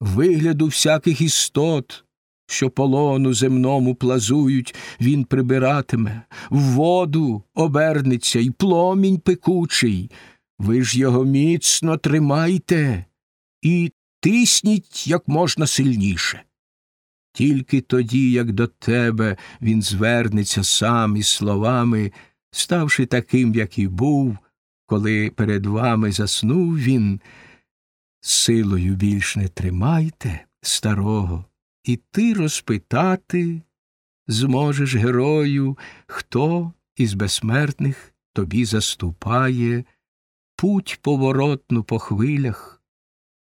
вигляду всяких істот, що полону земному плазують, він прибиратиме, в воду обернеться і пломінь пекучий. Ви ж його міцно тримайте і тисніть як можна сильніше. Тільки тоді, як до тебе він звернеться сам із словами, ставши таким, як і був, коли перед вами заснув він, силою більш не тримайте старого, і ти розпитати зможеш герою, хто із безсмертних тобі заступає, путь поворотну по хвилях,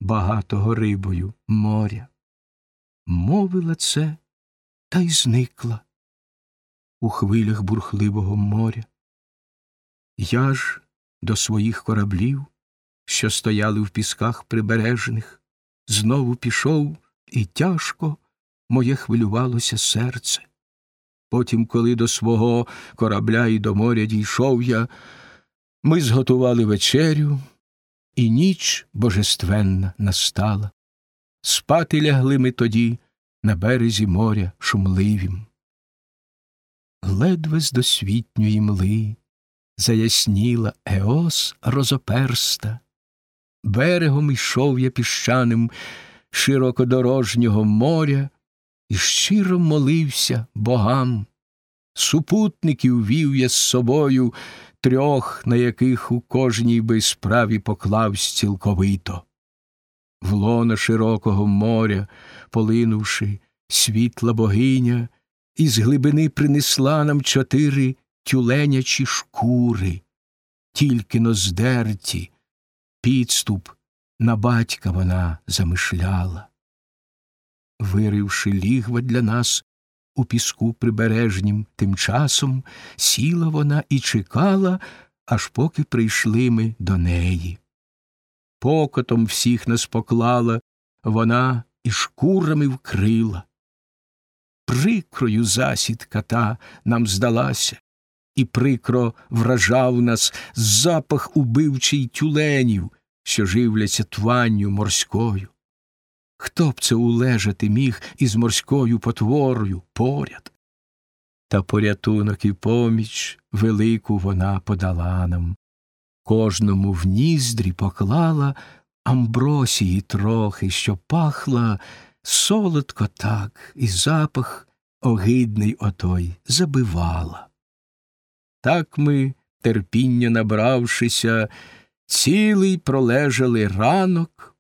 багатого рибою моря. Мовила це та й зникла у хвилях бурхливого моря. Я ж до своїх кораблів, що стояли в пісках прибережних, знову пішов, і тяжко моє хвилювалося серце. Потім, коли до свого корабля і до моря дійшов я, ми зготували вечерю, і ніч божественна настала. Спати лягли ми тоді на березі моря шумливім. Ледве з досвітньої мли заясніла Еос розоперста. Берегом йшов я піщаним широкодорожнього моря і щиро молився богам. Супутників вів я з собою трьох, на яких у кожній би справі поклавсь цілковито. В лоно широкого моря, полинувши, світла богиня, із глибини принесла нам чотири тюленячі шкури, тільки но здерті, підступ на батька вона замишляла. Виривши лігва для нас у піску прибережнім, тим часом сіла вона і чекала, аж поки прийшли ми до неї. Покотом всіх нас поклала, вона і шкурами вкрила. Прикрою засідка та нам здалася, і прикро вражав нас запах убивчий тюленів, що живляться тванню морською. Хто б це улежати міг із морською потворою поряд? Та порятунок і поміч велику вона подала нам, кожному в ніздрі поклала амбросії трохи, що пахла солодко так, і запах огидний отой забивала. Так ми, терпіння набравшися, цілий пролежали ранок,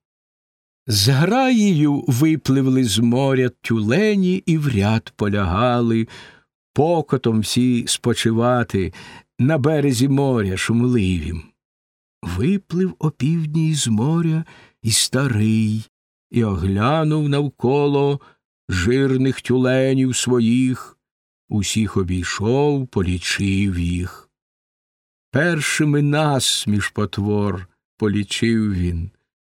з граєю випливли з моря тюлені і в ряд полягали, покотом всі спочивати на березі моря шумливім. Виплив опівдні з моря і старий, і оглянув навколо жирних тюленів своїх, усіх обійшов, полічив їх. Першими нас між потвор полічив він,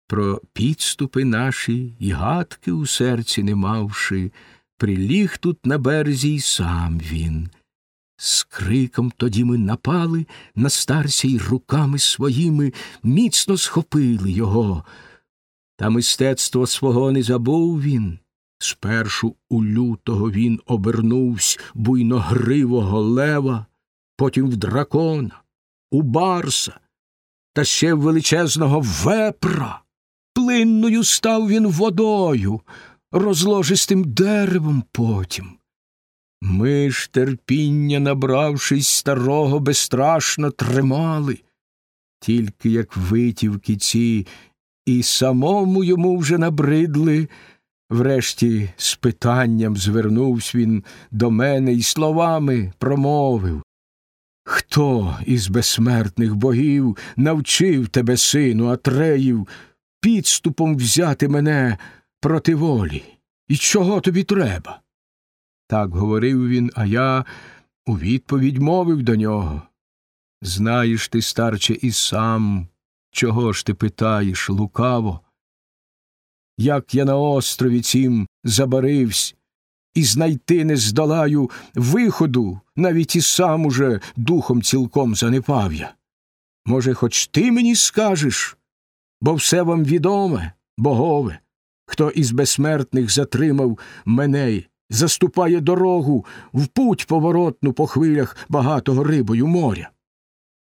про підступи наші і гадки у серці не мавши, приліг тут на березі й сам він. З криком тоді ми напали на старця й руками своїми міцно схопили його. Та мистецтво свого не забув він. Спершу у лютого він обернувсь буйногривого лева, потім в дракона, у барса, та ще в величезного вепра. Плинною став він водою, розложистим деревом потім. Ми ж терпіння, набравшись старого, безстрашно тримали, тільки як витівки ці і самому йому вже набридли. Врешті з питанням звернувся він до мене і словами промовив Хто із безсмертних богів навчив тебе, сину Атреїв, підступом взяти мене проти волі? І чого тобі треба? Так говорив він, а я у відповідь мовив до нього. Знаєш ти, старче, і сам, чого ж ти питаєш лукаво? Як я на острові цім забаривсь, і знайти не здолаю виходу, навіть і сам уже духом цілком занепав я. Може, хоч ти мені скажеш, бо все вам відоме, богове, хто із безсмертних затримав мене, заступає дорогу в путь поворотну по хвилях багатого рибою моря.